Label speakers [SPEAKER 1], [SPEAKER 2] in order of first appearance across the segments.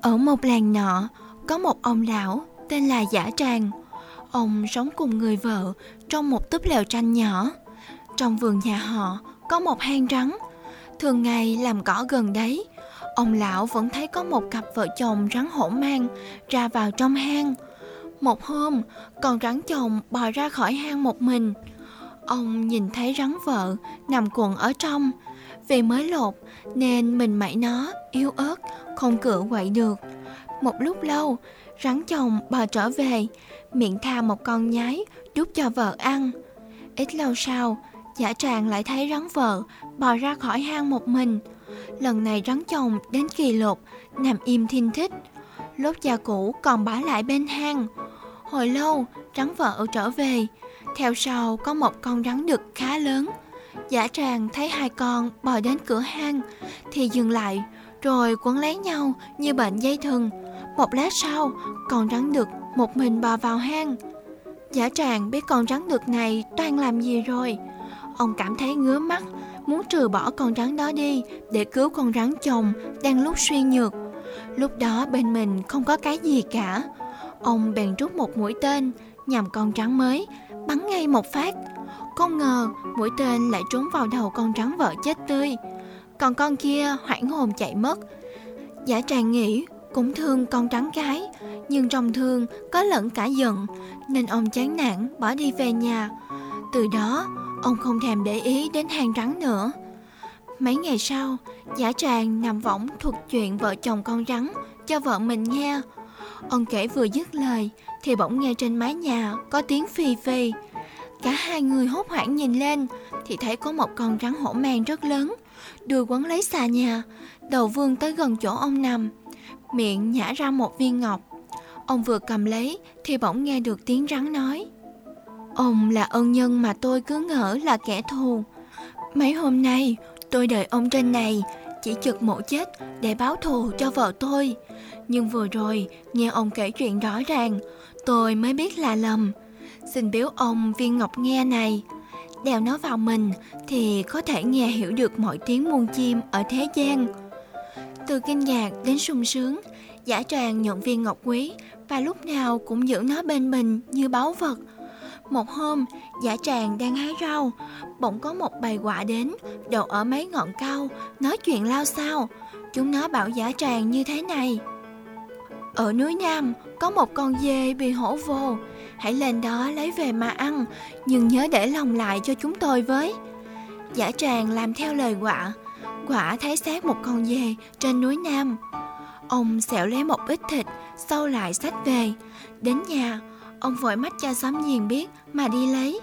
[SPEAKER 1] Ở một làng nọ, có một ông lão tên là Giả Tràng. Ông sống cùng người vợ trong một túp lều tranh nhỏ. Trong vườn nhà họ có một hang rắn. Thường ngày làm cỏ gần đấy, ông lão vẫn thấy có một cặp vợ chồng rắn hổ mang ra vào trong hang. Một hôm, con rắn chồng bò ra khỏi hang một mình. Ông nhìn thấy rắn vợ nằm cuộn ở trong. Vì mới lột nên mình mẩy nó yếu ớt, không cựa quậy được. Một lúc lâu, rắn chồng bò trở về, miệng tha một con nhái đút cho vợ ăn. Ít lâu sau, giả tràng lại thấy rắn vợ bò ra khỏi hang một mình. Lần này rắn chồng đến kỳ lột, nằm im thinh thích. Lốt da cũ còn bỏ lại bên hang. Hồi lâu, rắn vợ trở về. Theo sau có một con rắn đực khá lớn. Giả tràng thấy hai con bò đến cửa hang thì dừng lại rồi quấn lấy nhau như bệnh dây thừng. Một lát sau, con rắn đực một mình bò vào hang. Giả tràng biết con rắn đực này toàn làm gì rồi. Ông cảm thấy ngứa mắt, muốn trừ bỏ con rắn đó đi để cứu con rắn chồng đang lúc suy nhược. Lúc đó bên mình không có cái gì cả. Ông bèn rút một mũi tên nhằm con rắn mới, bắn ngay một phát. Không ngờ mũi tên lại trúng vào đầu con rắn vợ chết tươi. Còn con kia hoảng hồn chạy mất. Giả tràng nghĩ cũng thương con rắn cái, nhưng trong thương có lẫn cả giận, nên ông chán nản bỏ đi về nhà. Từ đó, ông không thèm để ý đến hang rắn nữa. Mấy ngày sau, giả tràng nằm võng thuật chuyện vợ chồng con rắn cho vợ mình nghe. Ông kể vừa dứt lời thì bỗng nghe trên mái nhà có tiếng phì phì. Cả hai người hốt hoảng nhìn lên thì thấy có một con rắn hổ mang rất lớn, đuôi quấn lấy xà nhà, đầu vươn tới gần chỗ ông nằm, miệng nhả ra một viên ngọc. Ông vừa cầm lấy thì bỗng nghe được tiếng rắn nói. Ông là ân nhân mà tôi cứ ngỡ là kẻ thù. Mấy hôm nay tôi đợi ông trên này chỉ trực mổ chết để báo thù cho vợ tôi. Nhưng vừa rồi nghe ông kể chuyện rõ ràng, tôi mới biết là lầm. Xin biếu ông viên ngọc nghe này. Đeo nó vào mình thì có thể nghe hiểu được mọi tiếng muôn chim ở thế gian. Từ kinh ngạc đến sung sướng, giả tràng nhận viên ngọc quý và lúc nào cũng giữ nó bên mình như báu vật. Một hôm, giả tràng đang hái rau, bỗng có một bầy quạ đến, đậu ở mấy ngọn cao, nói chuyện lao sao. Chúng nó bảo giả tràng như thế này. Ở núi Nam, có một con dê bị hổ vô, hãy lên đó lấy về mà ăn, nhưng nhớ để lòng lại cho chúng tôi với. Giả tràng làm theo lời quạ, quạ thấy xác một con dê trên núi Nam. Ông xẻo lấy một ít thịt, sau lại xách về. Đến nhà, ông vội mắt cha xóm giềng biết mà đi lấy.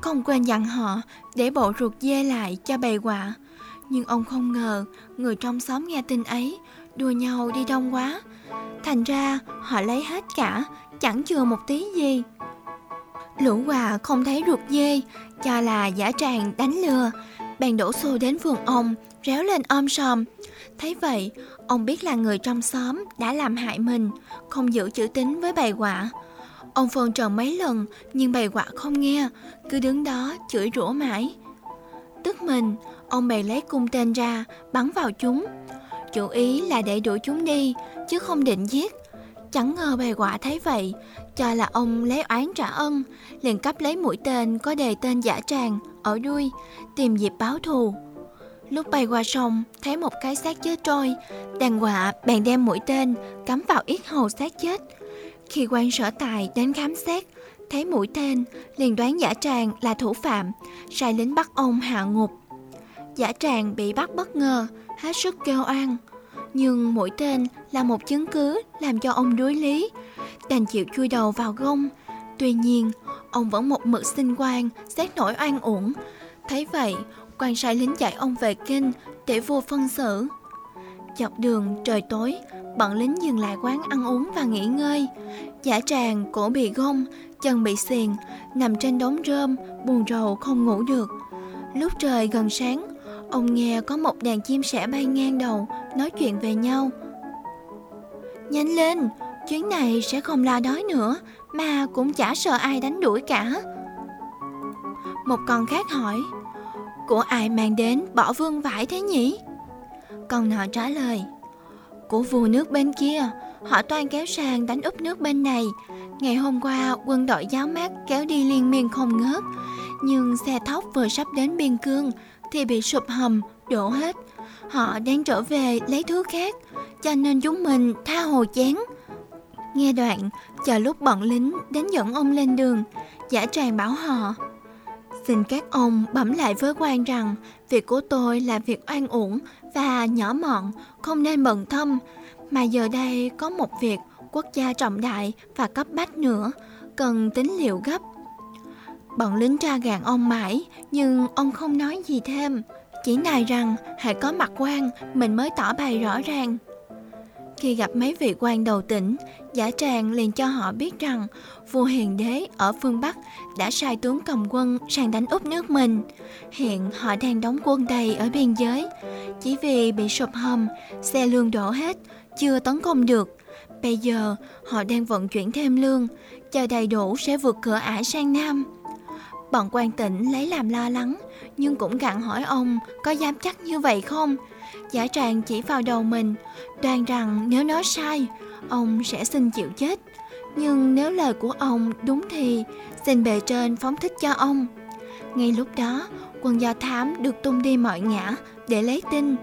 [SPEAKER 1] Không quên dặn họ để bộ ruột dê lại cho bầy quạ. Nhưng ông không ngờ người trong xóm nghe tin ấy, đùa nhau đi đông quá. Thành ra họ lấy hết cả, chẳng chừa một tí gì. Lũ quà không thấy ruột dê, cho là giả tràng đánh lừa. Bèn đổ xô đến vườn ông, réo lên om sòm. Thấy vậy, ông biết là người trong xóm đã làm hại mình, không giữ chữ tín với bầy quạ. Ông phơn trần mấy lần, nhưng bầy quạ không nghe, cứ đứng đó chửi rủa mãi. Tức mình, ông bày lấy cung tên ra, bắn vào chúng. Chủ ý là để đuổi chúng đi, chứ không định giết. Chẳng ngờ bầy quạ thấy vậy, cho là ông lấy oán trả ân, liền cấp lấy mũi tên có đề tên giả tràng ở đuôi, tìm dịp báo thù. Lúc bay qua sông, thấy một cái xác chết trôi, đàn quạ bèn đem mũi tên cắm vào yết hầu xác chết. Khi quan sở tài đến khám xét, thấy mũi tên, liền đoán giả tràng là thủ phạm, sai lính bắt ông hạ ngục. Giả tràng bị bắt bất ngờ, hết sức kêu oan. Nhưng mũi tên là một chứng cứ làm cho ông đối lý, đành chịu chui đầu vào gông. Tuy nhiên, ông vẫn một mực sinh quan, xét nổi oan uổng. Thấy vậy, quan sai lính chạy ông về kinh để vua phân xử. Dọc đường trời tối, bọn lính dừng lại quán ăn uống và nghỉ ngơi. Giả tràng, cổ bị gông, chân bị xiền, nằm trên đống rơm, buồn rầu không ngủ được. Lúc trời gần sáng, ông nghe có một đàn chim sẻ bay ngang đầu, nói chuyện về nhau. Nhanh lên, chuyến này sẽ không lo đói nữa, mà cũng chả sợ ai đánh đuổi cả. Một con khác hỏi, của ai mang đến bỏ vương vải thế nhỉ? Con nọ trả lời, của vua nước bên kia. Họ toàn kéo sang đánh úp nước bên này. Ngày hôm qua, quân đội giáo mát kéo đi liên miên không ngớt. Nhưng xe thóc vừa sắp đến biên cương thì bị sụp hầm, đổ hết. Họ đang trở về lấy thứ khác, cho nên chúng mình tha hồ chén. Nghe đoạn, chờ lúc bọn lính đến dẫn ông lên đường, giả tràng bảo họ Xin các ông bẩm lại với quan rằng việc của tôi là việc oan uổng và nhỏ mọn, không nên bận tâm. Mà giờ đây có một việc quốc gia trọng đại và cấp bách nữa, cần tính liệu gấp. Bọn lính tra gạn ông mãi, nhưng ông không nói gì thêm. Chỉ nài rằng hãy có mặt quan, mình mới tỏ bày rõ ràng. Khi gặp mấy vị quan đầu tỉnh, giả tràng liền cho họ biết rằng vua hiền đế ở phương Bắc đã sai tướng cầm quân sang đánh úp nước mình. Hiện họ đang đóng quân đầy ở biên giới. Chỉ vì bị sụp hầm, xe lương đổ hết, chưa tấn công được. Bây giờ họ đang vận chuyển thêm lương, chờ đầy đủ sẽ vượt cửa ải sang Nam. Bọn quan tỉnh lấy làm lo lắng, nhưng cũng gặn hỏi ông có dám chắc như vậy không? Giả tràng chỉ vào đầu mình, đoan rằng nếu nói sai, ông sẽ xin chịu chết. Nhưng nếu lời của ông đúng thì xin bề trên phóng thích cho ông. Ngay lúc đó, quân do thám được tung đi mọi ngã để lấy tin.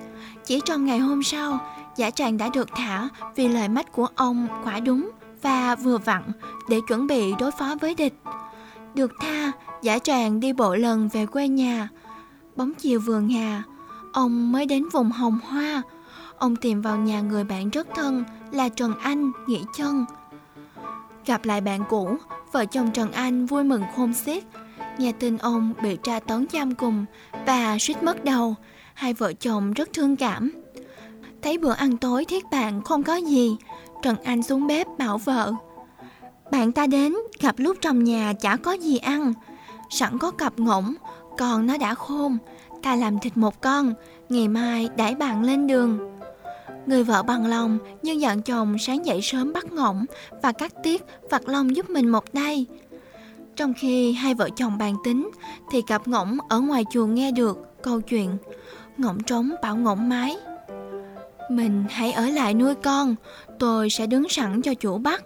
[SPEAKER 1] Chỉ trong ngày hôm sau, giả tràng đã được thả vì lời mách của ông quả đúng và vừa vặn để chuẩn bị đối phó với địch. Được tha, giả tràng đi bộ lần về quê nhà. Bóng chiều vườn nhà, ông mới đến vùng Hồng Hoa. Ông tìm vào nhà người bạn rất thân là Trần Anh, Nghĩa Chân. Gặp lại bạn cũ, vợ chồng Trần Anh vui mừng khôn xiết. Nghe tin ông bị tra tấn giam cùng và suýt mất đầu, hai vợ chồng rất thương cảm. Thấy bữa ăn tối thiết bạn không có gì, Trần Anh xuống bếp bảo vợ. Bạn ta đến, gặp lúc trong nhà chả có gì ăn. Sẵn có cặp ngỗng, còn nó đã khôn. Ta làm thịt một con, ngày mai đãi bạn lên đường. Người vợ bằng lòng nhưng dặn chồng sáng dậy sớm bắt ngỗng và cắt tiết vặt lông giúp mình một tay. Trong khi hai vợ chồng bàn tính thì cặp ngỗng ở ngoài chuồng nghe được câu chuyện. Ngỗng trống bảo ngỗng mái. Mình hãy ở lại nuôi con, tôi sẽ đứng sẵn cho chủ bắt.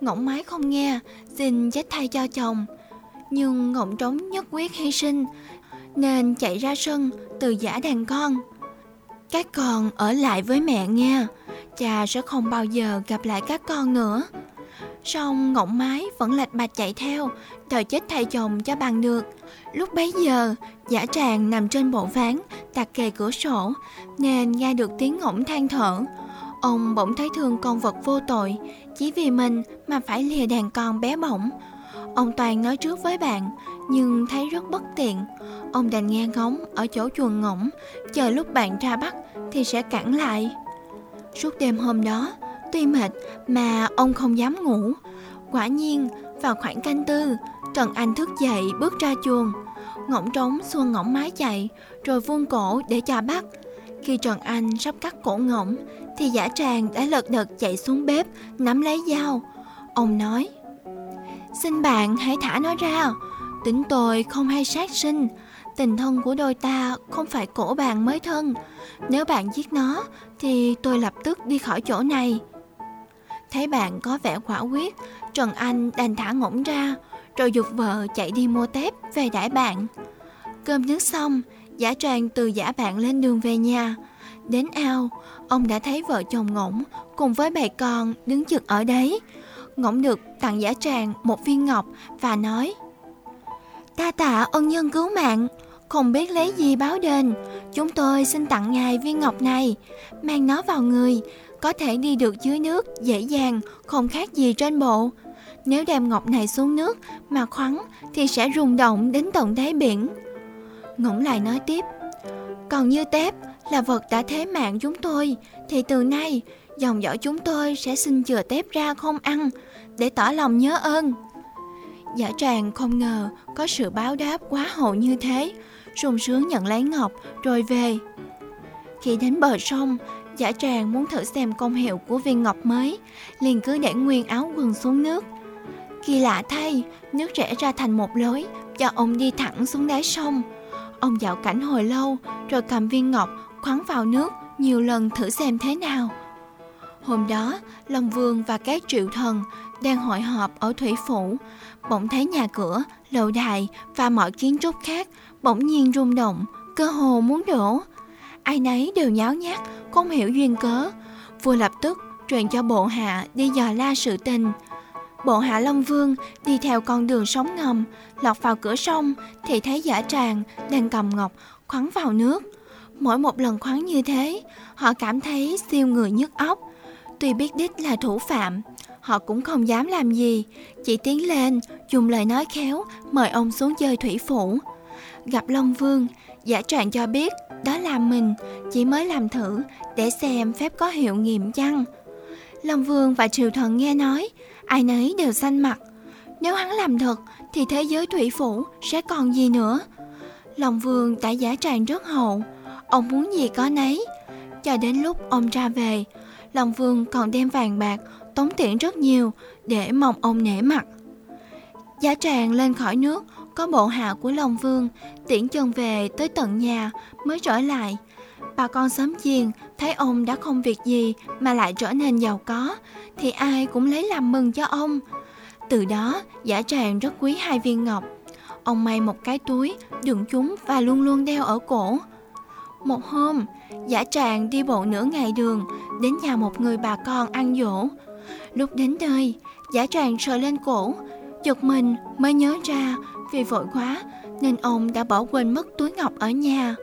[SPEAKER 1] Ngỗng mái không nghe, xin chết thay cho chồng. Nhưng ngỗng trống nhất quyết hy sinh, nên chạy ra sân từ giả đàn con. Các con ở lại với mẹ nghe, cha sẽ không bao giờ gặp lại các con nữa. Xong ngỗng mái vẫn lạch bạch chạy theo, đợi chết thay chồng cho bằng được. Lúc bấy giờ, giả tràng nằm trên bộ ván, đặt kề cửa sổ, nên nghe được tiếng ngỗng than thở. Ông bỗng thấy thương con vật vô tội, chỉ vì mình mà phải lìa đàn con bé bỏng. Ông Toàn nói trước với bạn, nhưng thấy rất bất tiện. Ông đành nghe ngóng ở chỗ chuồng ngỗng, chờ lúc bạn ra bắt thì sẽ cản lại. Suốt đêm hôm đó, tuy mệt mà ông không dám ngủ. Quả nhiên, vào khoảng canh tư, Trần Anh thức dậy bước ra chuồng. Ngỗng trống xuông ngỗng mái chạy, rồi vuông cổ để cho bắt. Khi Trần Anh sắp cắt cổ ngỗng, thì giả tràng đã lật đật chạy xuống bếp, nắm lấy dao. Ông nói, Xin bạn hãy thả nó ra, tính tôi không hay sát sinh, tình thân của đôi ta không phải cổ bạn mới thân. Nếu bạn giết nó, thì tôi lập tức đi khỏi chỗ này. Thấy bạn có vẻ quả quyết, Trần Anh đành thả ngỗng ra, rồi dục vợ chạy đi mua tép về đãi bạn. Cơm nước xong, giả tràng từ giả bạn lên đường về nhà. Đến ao, ông đã thấy vợ chồng ngỗng cùng với bầy con đứng chực ở đấy. Ngỗng được tặng giả tràng một viên ngọc và nói Ta tạ ân nhân cứu mạng, không biết lấy gì báo đền. Chúng tôi xin tặng ngài viên ngọc này, mang nó vào người, có thể đi được dưới nước dễ dàng, không khác gì trên bộ. Nếu đem ngọc này xuống nước mà khoắn thì sẽ rung động đến tận đáy biển. Ngỗng lại nói tiếp, còn như tép là vật đã thế mạng chúng tôi, thì từ nay dòng dõi chúng tôi sẽ xin chừa tép ra không ăn, để tỏ lòng nhớ ơn. Giả tràng không ngờ có sự báo đáp quá hậu như thế, sung sướng nhận lấy ngọc rồi về. Khi đến bờ sông, giả tràng muốn thử xem công hiệu của viên ngọc mới, liền cứ để nguyên áo quần xuống nước. Kỳ lạ thay, nước rẽ ra thành một lối, cho ông đi thẳng xuống đáy sông. Ông dạo cảnh hồi lâu, rồi cầm viên ngọc khoắn vào nước nhiều lần thử xem thế nào, Hôm đó, Long Vương và các triệu thần đang hội họp ở Thủy Phủ. Bỗng thấy nhà cửa, lầu đài và mọi kiến trúc khác bỗng nhiên rung động, cơ hồ muốn đổ. Ai nấy đều nháo nhác, không hiểu duyên cớ. Vua lập tức truyền cho bộ hạ đi dò la sự tình. Bộ hạ Long Vương đi theo con đường sóng ngầm, lọt vào cửa sông thì thấy giả tràng đang cầm ngọc khoắn vào nước. Mỗi một lần khoắn như thế, họ cảm thấy siêu người nhức óc. Tuy biết đích là thủ phạm, họ cũng không dám làm gì, chỉ tiến lên, dùng lời nói khéo mời ông xuống chơi thủy phủ. Gặp Long Vương, giả tràng cho biết đó là mình, chỉ mới làm thử để xem phép có hiệu nghiệm chăng. Long Vương và triều thần nghe nói, ai nấy đều xanh mặt. Nếu hắn làm thật thì thế giới thủy phủ sẽ còn gì nữa. Long Vương đã giả tràng rất hậu, ông muốn gì có nấy. Cho đến lúc ông ra về, Long Vương còn đem vàng bạc, tống tiền rất nhiều để mong ông nể mặt. Giá tràng lên khỏi nước, có bộ hạ của Long Vương tiễn chân về tới tận nhà mới trở lại. Bà con xóm giềng thấy ông đã không việc gì mà lại trở nên giàu có thì ai cũng lấy làm mừng cho ông. Từ đó, giả tràng rất quý hai viên ngọc. Ông may một cái túi đựng chúng và luôn luôn đeo ở cổ. Một hôm, giả tràng đi bộ nửa ngày đường đến nhà một người bà con ăn dỗ. Lúc đến nơi, giả tràng sờ lên cổ, giật mình mới nhớ ra vì vội quá nên ông đã bỏ quên mất túi ngọc ở nhà.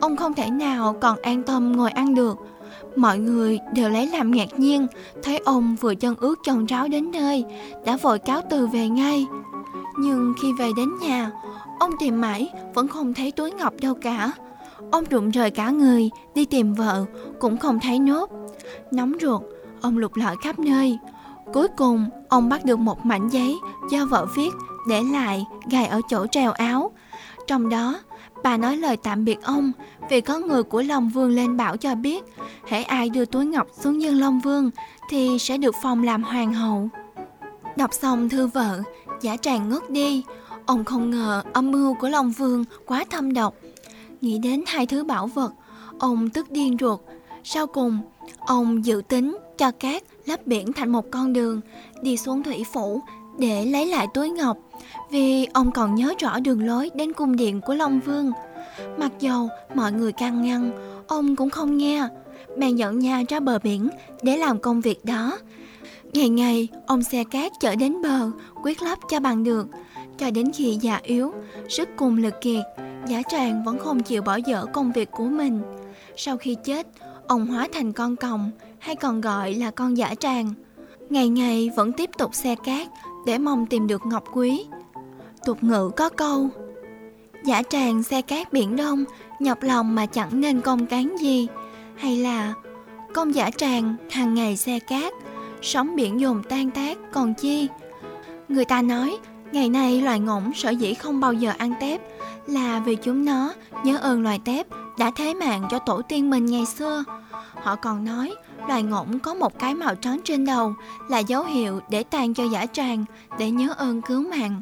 [SPEAKER 1] Ông không thể nào còn an tâm ngồi ăn được. Mọi người đều lấy làm ngạc nhiên, thấy ông vừa chân ướt chân ráo đến nơi, đã vội cáo từ về ngay. Nhưng khi về đến nhà, ông tìm mãi vẫn không thấy túi ngọc đâu cả. Ông rụng rời cả người, đi tìm vợ, cũng không thấy nốt. Nóng ruột, ông lục lọi khắp nơi. Cuối cùng, ông bắt được một mảnh giấy do vợ viết để lại gài ở chỗ treo áo. Trong đó, bà nói lời tạm biệt ông vì có người của Long Vương lên bảo cho biết hễ ai đưa túi ngọc xuống dân Long Vương thì sẽ được phong làm hoàng hậu. Đọc xong thư vợ, giả tràn ngất đi. Ông không ngờ âm mưu của Long Vương quá thâm độc. Nghĩ đến hai thứ bảo vật, ông tức điên ruột. Sau cùng, ông dự tính cho cát lấp biển thành một con đường đi xuống thủy phủ để lấy lại túi ngọc vì ông còn nhớ rõ đường lối đến cung điện của Long Vương. Mặc dầu mọi người can ngăn, ông cũng không nghe, bèn dẫn nhà ra bờ biển để làm công việc đó. Ngày ngày, ông xe cát chở đến bờ, quyết lấp cho bằng được, cho đến khi già yếu, sức cùng lực kiệt, giả tràng vẫn không chịu bỏ dở công việc của mình. Sau khi chết, ông hóa thành con còng, hay còn gọi là con giả tràng. Ngày ngày vẫn tiếp tục xe cát để mong tìm được ngọc quý. Tục ngữ có câu Giả tràng xe cát biển đông Nhọc lòng mà chẳng nên công cán gì Hay là Con giả tràng hàng ngày xe cát Sóng biển dồn tan tác còn chi Người ta nói Ngày nay loài ngỗng sở dĩ không bao giờ ăn tép là vì chúng nó, nhớ ơn loài tép, Đã thế mạng cho tổ tiên mình ngày xưa. Họ còn nói, loài ngỗng có một cái màu trắng trên đầu, Là dấu hiệu để tàn cho giả tràng, Để nhớ ơn cứu mạng.